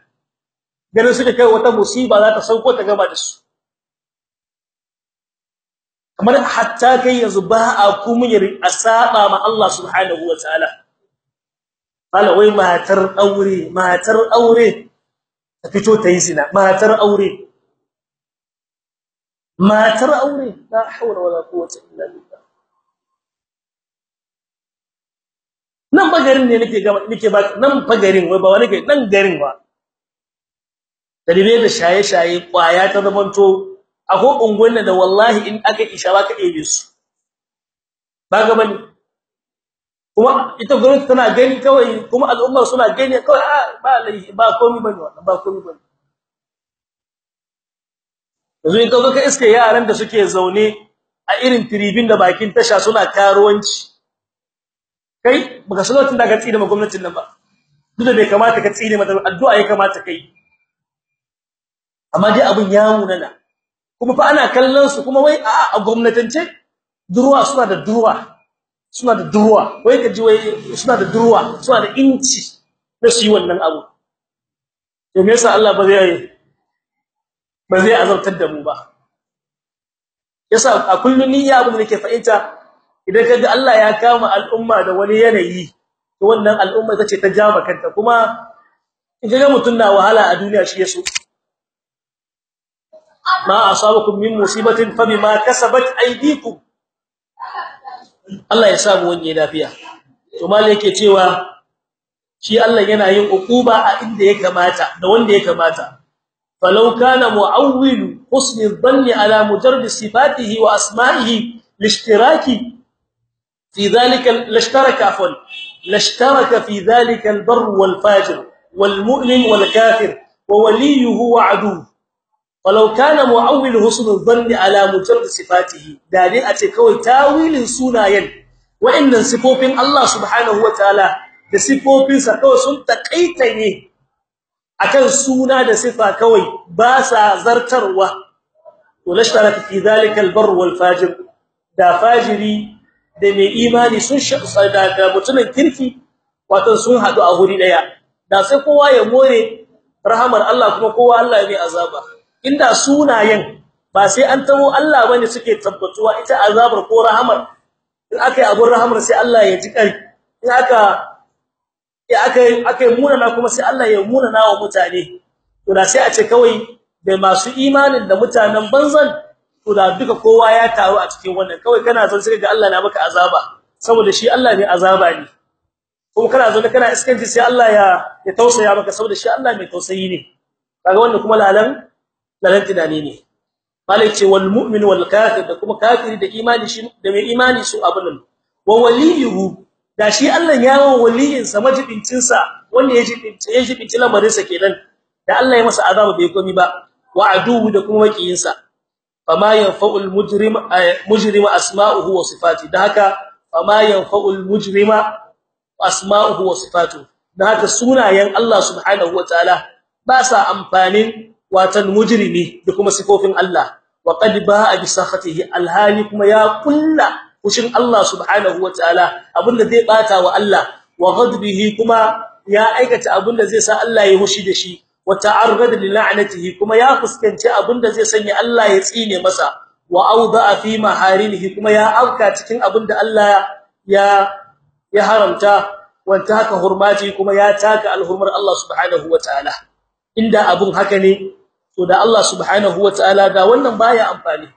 Garin suka kai wata musiba za ta sauko ta gaba da su. Kamar hatta kai yanzu ba a kuma yari asaba ma Allah subhanahu wataala ala wai matar aure matar aure. Ta fito ta yi zina matar aure. Matar aure la hawla wala quwwata illa billah. Nan bagarin ne nake gaba nake ba nan bagarin wai ba wani gari nan garin ba. Dalibe da shaye-shaye ƙwaya ta zamanto akwai unguwanni da wallahi in aka isha ba ka ɗebe su. Ba ga ba ne. Kuma ita gwamnati tana gani kawai kuma al'ummar suna gani kawai ba ba komai ba ne wannan ba komai ba ne. Yanzu in kaga ka iske yaran da suke zaune a irin tribin da bakin tasha suna karuwanci kai baka san lokacin da ka tsine ma gwamnatin nan ba. Duk da bai kamata ka tsine mata addu'a ya kamata kai amma dai abun ya munana. Kuma fa ana kallon su kuma wai a gwamnatance duruwa suna da duruwa. Suna da duruwa. Wai kaji wai suna da duruwa suna da inci na su yi wannan abu. To me yasa Allah ba zai ba zai azabtar da mu ba? Yasa a kullun niyya abin da nake fahimta idan kaga Allah ya kama al'umma da wani yanayi to wannan al'umma tace ta jama kanta. Kuma in kaga mutun na wahala a duniya shi yaso ma asabakum min musibatin fabima kasabat aydikum. Allah ya samu wani lafiya to mal yake cewa shi Allah yana yin ukuba a inda ya kamata da wanda ya kamata falau kana muawwil husni dhanni ala mujarrad sifatihi wa asma'ihi lishtiraki fi dhalika lashtaraka afwan lashtaraka fi dhalika albar wal fajir wal mu'min wal kafir wa waliyuhu wa aduwwuhu walau kana muawwil husnul dhanni ala mujarrad sifatihi da dai a ce kawai tawilin sunayen wa'annan sifofin Allah subhanahu wataala da sifofin sa kawai sun takaita ne akan suna da sifa kawai ba sa zartarwa. Walashtaraka fi dhalika albar wal fajir da fajiri da mai imani sun shaɗa da mutumin kirki wato sun hadu a huri ɗaya da sai kowa ya more rahamar Allah kuma kowa Allah ya mai azaba. Inda sunayen ba sai an tabo Allah ba ne suke tabbatuwa ita azabar ko rahamar. In akai abun rahamar sai Allah ya ji kai in aka ya akai akai munana kuma sai Allah ya munana wa mutane. To da sai a ce kawai da masu imanin da mutanen banzan to da duka kowa ya taru a cikin wannan. Kawai kana son sai ga Allah na maka azaba. Saboda shi Allah ne azaba ne. Kuma kana zo kana iskanci sai Allah ya ya tausaya maka saboda shi Allah mai tausayi ne. Kaga wannan kuma lalan lalan tunani ne. Malai ce wal mu'min wal kafir da kuma kafiri da imani shi da mai imani su abun wa waliyuhu da shi Allah ya wa waliyin sa majibincin sa wanda ya jibinci ya jibinci lamarin sa kenan da Allah ya masa azaba bai komi ba wa aduhu da kuma makiyin sa fama yanfa'ul mujrim mujrima asma'uhu wa sifati da haka fama yanfa'ul mujrima asma'uhu wa sifatu da haka sunayen Allah subhanahu wataala ba sa amfanin watan mujrimi da kuma sifofin Allah. Wa qad ba'a bi sakhatihi alhali kuma ya kulla kushin Allah subhanahu wataala abin da zai bata wa Allah. Wa ghadbihi kuma ya aikata abin da zai sa Allah ya hushi da shi. Wa ta'arrada li la'natihi kuma ya fuskanci abin da zai sanya Allah ya tsine masa. Wa awda'a fi maharimihi kuma ya afka cikin abin da Allah ya ya haramta. Wanta haka hurmati kuma ya taka alhurmar Allah subhanahu wataala inda abun haka ne to da Allah subhanahu wataala da wannan baya amfani.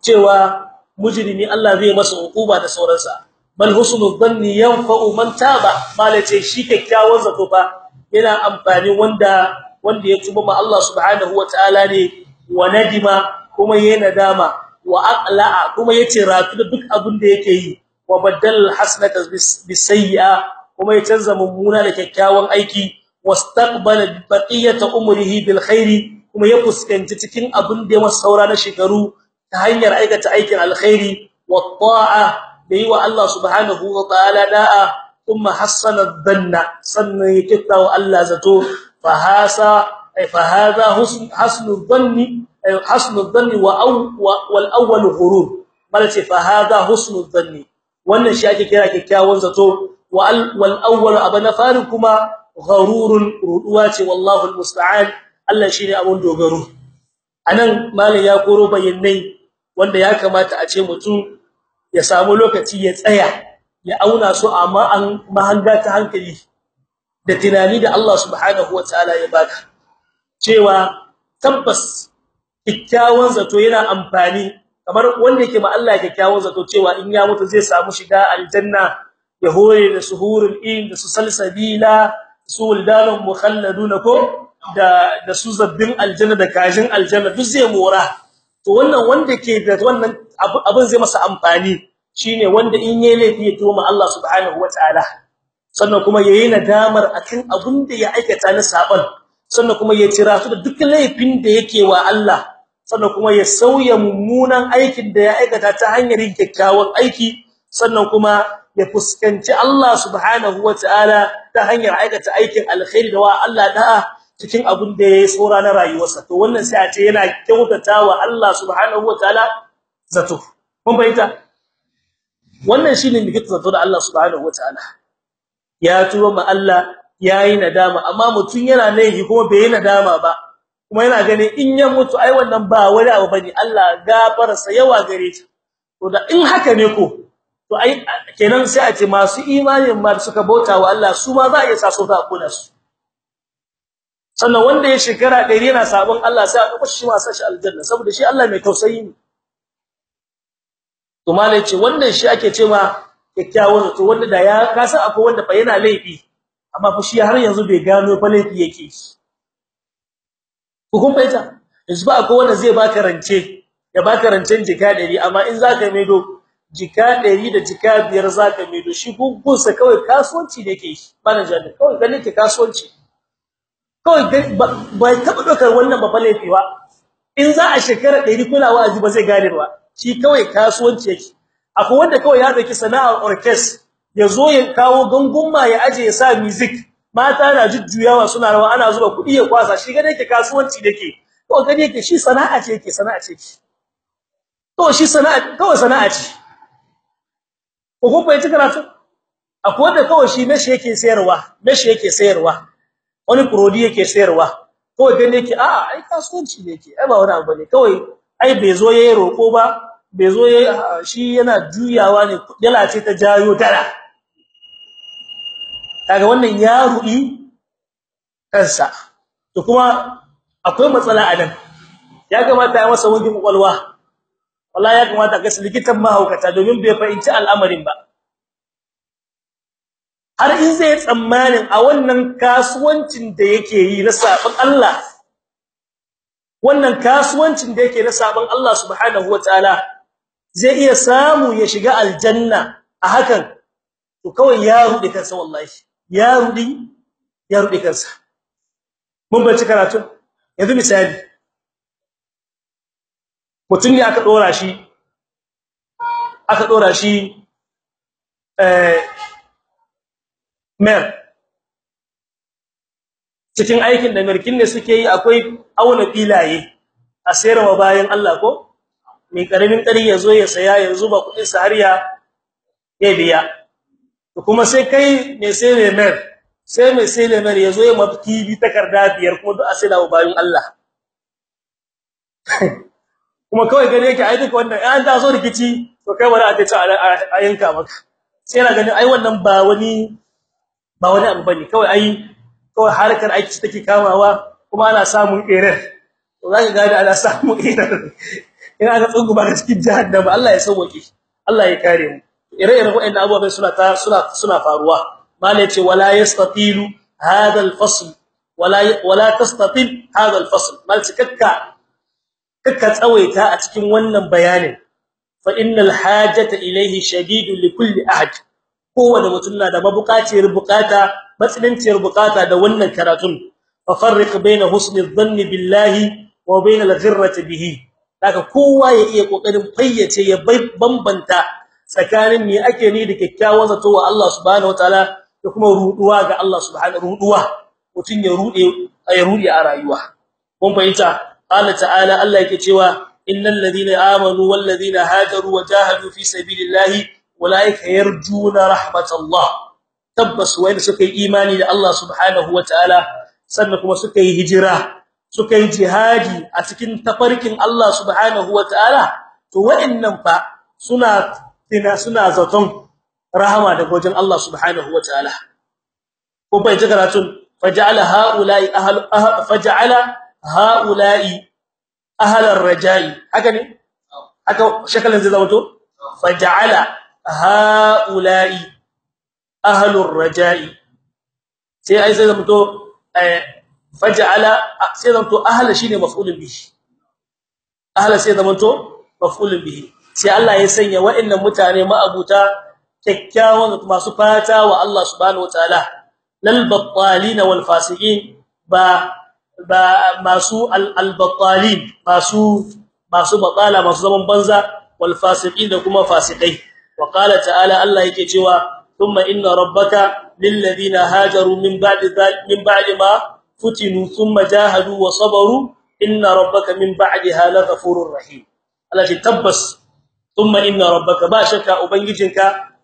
Cewa mujrimi Allah zai masa hukuma da sauransa. Bal husnul dhanni yanfa'u man taba. Malace shi kyakkyawan zato fa yana amfani wanda wanda ya tuba ma Allah subhanahu wataala ne wa nadima kuma yayin nadama wa aqla'a kuma ya ce ratu da duk abin da yake yi wa badal hasanata bisayya kuma ya canza mummuna da kyakkyawan aiki wastaqbala baqiyata umrihi bil khairi kuma ya fuskanci cikin abin da ya masa saura na shekaru ta hanyar aikata aikin alkhairi wa ta'a da yi wa Allah subhanahu wa ta'ala da'a kuma hassana dhanna sannan ya kittawa Allah zato fa hasa fa hadha hasnu dhanni hasnu dhanni wa wal awwal ghurur. Malace fa hadha husnu dhanni. Wannan shi ake kira kikkiawan zato wal awwal abana farin kuma gharurun ruduwa ce wallahu almusta'an Allah shine abun dogaro a nan malin ya koro bayanai wanda ya kamata a ce mutum ya samu lokaci ya tsaya ya auna su amma an mahanga ta hankali da tunani da Allah subhanahu wataala ya baka cewa tabbas kikkiawan zato yana amfani kamar wanda yake ma Allah kikkiawan zato cewa in ya mutu zai samu shiga aljanna ya hore da suhurul in da su salsabila su wildanun mukhalladuna ko da da su zabbin aljanna da kajin aljanna duk zai mora. To wannan wanda ke da wannan abin zai masa amfani shine wanda in yayi laifi ya tuma Allah subhanahu wataala sannan kuma yayi nadamar akan abin da ya aikata na saban sannan kuma ya tira su da duk laifin da yake wa Allah. Sannan kuma ya sauya mummunan aikin da ya aikata ta hanyar kyakkyawan aiki. Sannan kuma ya fuskanci Allah subhanahu wataala ta hanyar aikata aikin alkhairi da wa Allah da'a cikin abin da yayi tsora na rayuwarsa. To wannan sai a ce yana kyautatawa Allah subhanahu wataala zato. Kun bayyana wannan shine miki zato da Allah subhanahu wataala ya tuba ma Allah yayi nadama amma mutun yana laifi kuma bai nadama ba kuma yana gani in ya mutu ai wannan ba wani abu ba ne. Allah gafarsa yawa gare ta to da in haka ne ko to ai kenan sai a ce masu imanin ma suka bauta wa Allah su ma za a iya sa su ta kula su. Sannan wanda ya shekara 100 yana sabon Allah sai a ɗauko shi ma sa shi aljanna saboda shi Allah mai tausayi ne. To malai ce wannan shi ake cewa kyakkyawan to wanda da ya kasa akwai wanda fa yana laifi amma fa shi har yanzu bai gano fa laifi yake ku kun baita yanzu ba akwai wanda zai baka rance ya baka rancen jika 100 amma in zaka maido jika 100 da jika 5 zaka maido shi gungunsa kawai kasuwanci ne yake shi bana jani kawai ganin ke kasuwanci. Kawai bai taba dokar wannan ba laifi in za a shekara 100 kula wa'azi ba zai gane ba. Shi kawai kasuwanci yake. Akwai wanda kawai ya ɗauki sana'ar orchestra ya zo ya kawo gangumma ya aje ya sa music mata na jujjuyawa suna rawa ana zuba kuɗi ya kwasa. Shi kasuwanci shi sana'a ce sana'a ce to shi sana'a kawai sana'a ce. Ko ko bai karatu? Akwai wanda kawai shi meshi yake sayarwa meshi yake sayarwa. Wani prodi yake sayarwa. Kawai gani yake a ai kasuwanci ne yake ai ba wani abu ne kawai ai bai zo yayi roko ba bai zo shi yana juyawa ne dala ce ta jayo dala. Kaga wannan ya ruɗi kansa. To kuma akwai matsala a nan. Ya kamata ya masa wangin ƙwaƙwalwa wallahi ya kamata ga likitan mahaukata domin bai fahimci al'amarin ba. Har in zai tsammanin a wannan kasuwancin da yake yi na sabon Allah wannan kasuwancin da yake na sabon Allah subhanahu wataala zai iya samu ya shiga aljanna a hakan. To kawai ya rudi kansa wallahi. Ya rudi ya rudi kansa. Mun bace karatu yanzu misali. Mutum ne aka dora shi aka dora shi eh mer cikin aikin da merkin ne suke yi akwai auna filaye a sayarwa bayan Allah ko? Mai ƙaramin kari ya zo ya saya yanzu ba kuɗin sa har ya biya. Kuma sai kai mai sai ne mer sai mai sai ne mer ya zo ya mafki bi takarda biyar kuma duk a da bayan Allah. kuma kawai gane yake ai duka wannan an so rikici to kai wani a ce a yanka maka. Sai yana ganin ai wannan ba wani ba wani abu ba ne kawai ai kawai harkar aiki take kamawa kuma ana samun error to zaka ga ana samun error ina ga tsungu ba cikin jahannama Allah ya sauke Allah ya kare mu. Ire-iren waɗannan abubuwan suna ta suna suna faruwa. Malai ce wala yastatilu hadha al-fasl wala wala tastatil hadha al-fasl. Mal cikakka kakka tsawaita a cikin wannan bayanin. Fa innal hajata ilayhi shadidun likulli ahad. Kowanne mutum na da mabukaciyar buƙata matsinanciyar buƙata da wannan karatun. Fa farriq baina husni dhanni billahi wa baina al-ghirrati bihi. Daga kowa ya iya ƙoƙarin fayyace ya bambanta tsakanin me ake ni da kyakkyawan zato wa Allah subhanahu wataala da kuma ruduwa ga Allah subhanahu ruduwa mutun ya rude ya rude a rayuwa. Kun fahimta? Allah ta'ala Allah yake cewa innal ladina amanu wal ladina hajaru wa jahadu fi sabilillahi ulaika yarjuna rahmatallah. Tabbas wayanda suka yi imani da Allah subhanahu wataala sannan kuma suka yi hijira suka yi jihadi a cikin tafarkin Allah subhanahu wataala to wa'annan fa suna tina suna zaton rahama daga wajen Allah subhanahu wataala ko bai ji karatun? Faj'ala haula'i ahl faj'ala haula'i ahl ar-raja'i haka ne? Haka shakalin zai zama to? Faj'ala haula'i ahl ar-raja'i sai ai sai zama to faj'ala sai zama to ahl shine maf'ulun bihi. Ahl sai zama to maf'ulun bihi. Sai Allah ya sanya wa'annan mutane ma'abuta kyakkyawan masu fata wa Allah subhanahu wataala lal battalin wal fasiqin. Ba masu al battalin masu masu batala masu zaman banza wal fasiqin da kuma fasikai. Wa qala ta'ala Allah yake cewa thumma inna rabbaka lil ladina hajaru min ba'di min ba'di ma futinu thumma jahadu wa sabaru inna rabbaka min ba'daha laghafurur rahim. Allah tabbas thumma inna rabbaka ba shakka ubangijinka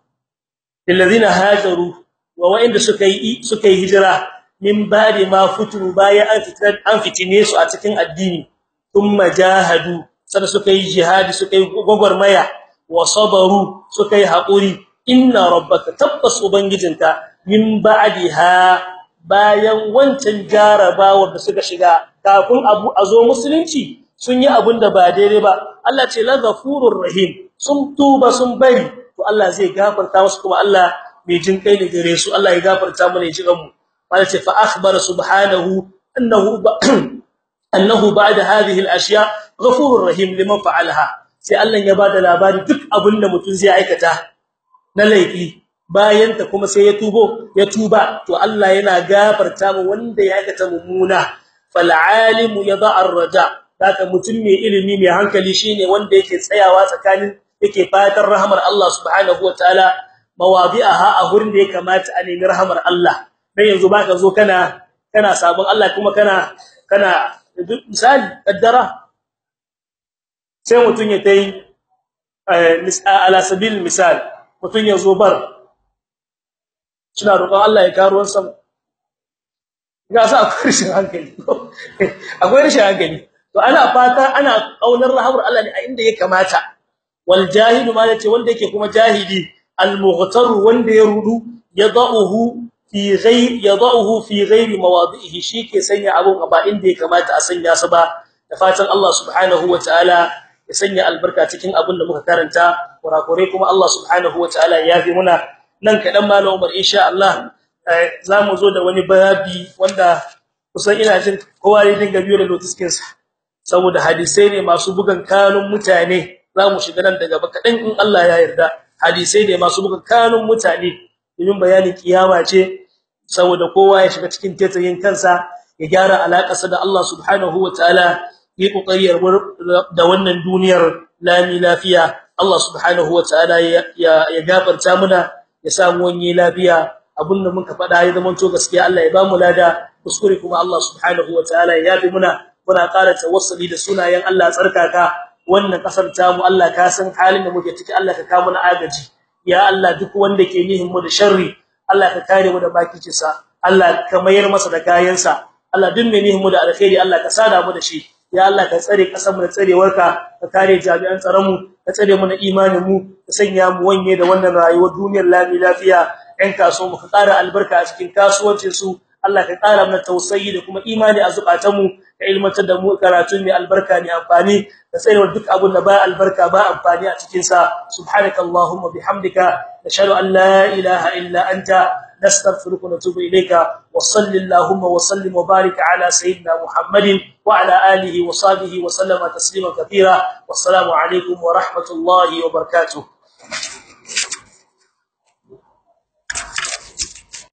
lilladhina hajaru wa wa'inda suka yi suka yi hijira min ba'di ma futuru baya an fitar an fitine su a cikin addini. Thumma jahadu sada suka yi jihadi suka yi gogormaya wa sabaru suka yi haƙuri inna rabbaka tabbas ubangijinka min ba'diha bayan wancan jarabawar da suka shiga kafin abu azo musulunci sun yi abin da ba daidai ba. Allah ce la ghafurur rahim. Sun tuba sun bari. To Allah zai gafarta musu kuma Allah mai jin kai ne gare su. Allah ya gafarta mana ji ganmu Allah ce fa akhbara subhanahu annahu ba'da hadhihi al-ashya ghafurur rahim liman fa'alaha sai Allah ya ba da labari duk abin da mutum zai aikata na laifi bayan kuma sai ya tubo ya tuba to Allah yana gafarta mu wanda ya aikata mummuna fal alimu yad'a ar-raja haka mutum mai ilimi mai hankali shine wanda yake tsayawa tsakanin yake fatan rahmar Allah subhanahu wataala mawadi'aha a hurin da ya kamata a nemi rahmar Allah dan yanzu baka zo kana kana sabon Allah kuma kana kana misali kaddara. Sai mutun ya tai ala sabil misal mutun ya zo bar. Suna roƙon Allah ya karo wannan ga sa akwai rashin hankali. Akwai hankali. To ana fata ana ƙaunar rahmar Allah ne a inda ya kamata. Wal jahilu ma ya ce wanda yake kuma jahili al mughtar wanda ya rudu yadahu fi ghayr yadahu fi ghayr mawadihi shike sanya abun ba inda ya kamata a sanya sa ba. Da fatan Allah subhanahu wataala ya sanya albarka cikin abun da muka karanta. Kurakure kuma Allah subhanahu wataala ya yafi muna. Nan kadan malam Umar insha Allah za mu zo da wani bayabi wanda kusan ina jin kowa ya dinga biyo da notiskin sa saboda hadisai ne masu bugan kanun mutane. Zamu shiga nan daga bakadan in Allah ya yarda. Hadisai ne masu bugan kanun mutane. Domin bayanin kiyama ce saboda kowa ya shiga cikin tetayin kansa ya gyara alakarsa da Allah subhanahu wataala yi ƙoƙari da wannan duniyar lami lafiya. Allah subhanahu wataala ya ya gafarta muna ya samu wani lafiya. Abinda muka faɗa ya zama to gaskiya Allah ya ba mu lada. Kuskure kuma Allah subhanahu wataala ya yafi muna. Muna ƙara tawassuli da sunayen Allah tsarkaka. Wannan ƙasar tamu Allah ka san halin da muke ciki Allah ka kawo mana agaji. Ya Allah duk wanda ke nihin mu da sharri Allah ka kare mu da bakicinsa Allah ka mayar masa da kayansa. Allah duk mai nihin mu da alkhairi Allah ka sada mu da shi. Ya Allah ka tsare ƙasar mu da tsarewarka ka kare jami'an tsaron mu ka tsare mu na imanin mu ka sanya mu wanye da wannan rayuwar duniyar lafiya. Ɗan kasuwa mu ka ƙara albarka a cikin kasuwancin su Allah ka kara mana tausayi da kuma imani a zukatan mu ka ilmantar da mu karatun mai albarka ne amfani da tsayar duk abun da ba albarka ba amfani a cikin sa subhanakallahumma bihamdika nashhadu an la ilaha illa anta nastaghfiruka wa natubu ilayka. Wa sallallahu wa sallim wa barik ala sayyidina muhammadin wa ala alihi wa sahbihi wa sallama taslima katira wassalamu alaikum wa rahmatullahi wa barakatuh.